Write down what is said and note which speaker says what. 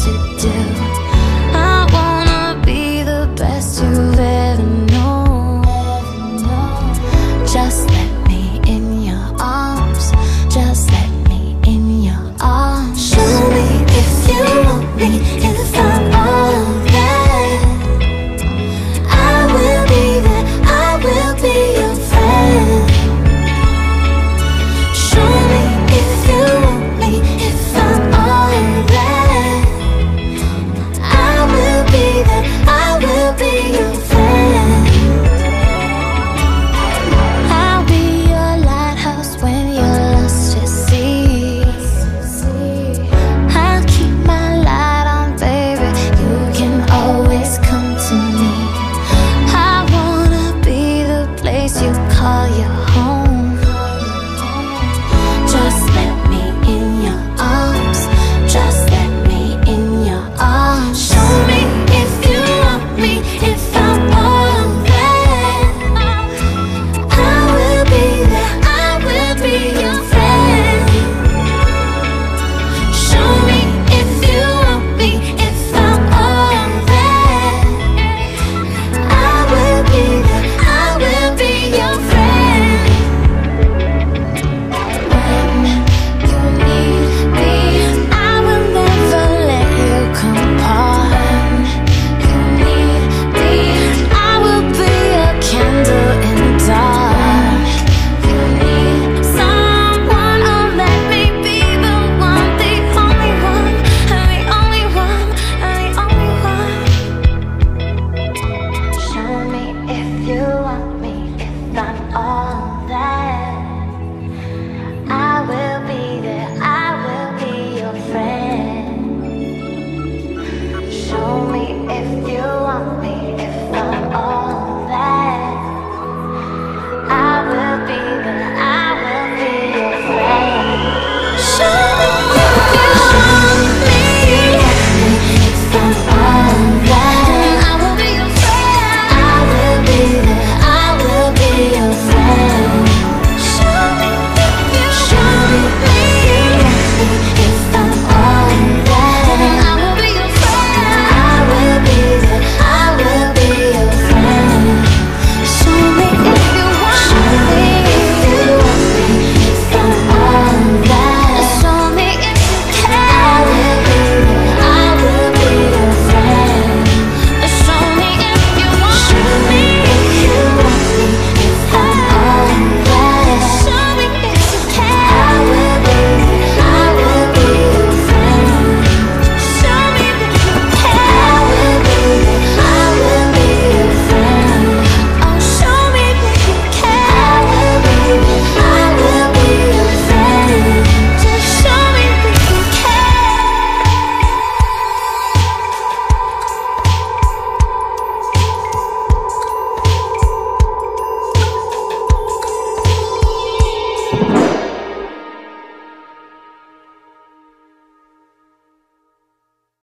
Speaker 1: today.